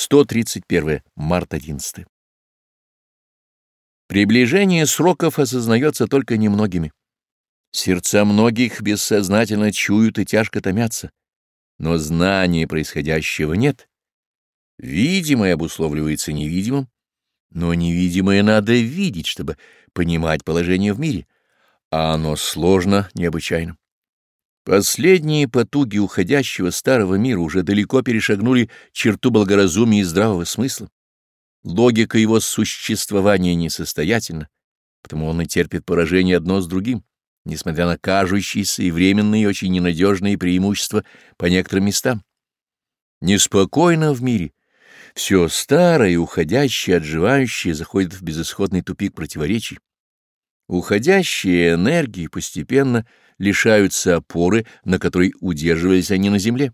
131 марта 11. Приближение сроков осознается только немногими. Сердца многих бессознательно чуют и тяжко томятся, но знания происходящего нет. Видимое обусловливается невидимым, но невидимое надо видеть, чтобы понимать положение в мире, а оно сложно необычайно. Последние потуги уходящего старого мира уже далеко перешагнули черту благоразумия и здравого смысла. Логика его существования несостоятельна, потому он и терпит поражение одно с другим, несмотря на кажущиеся и временные очень ненадежные преимущества по некоторым местам. Неспокойно в мире. Все старое, уходящее, отживающее заходит в безысходный тупик противоречий. Уходящие энергии постепенно лишаются опоры, на которой удерживались они на Земле.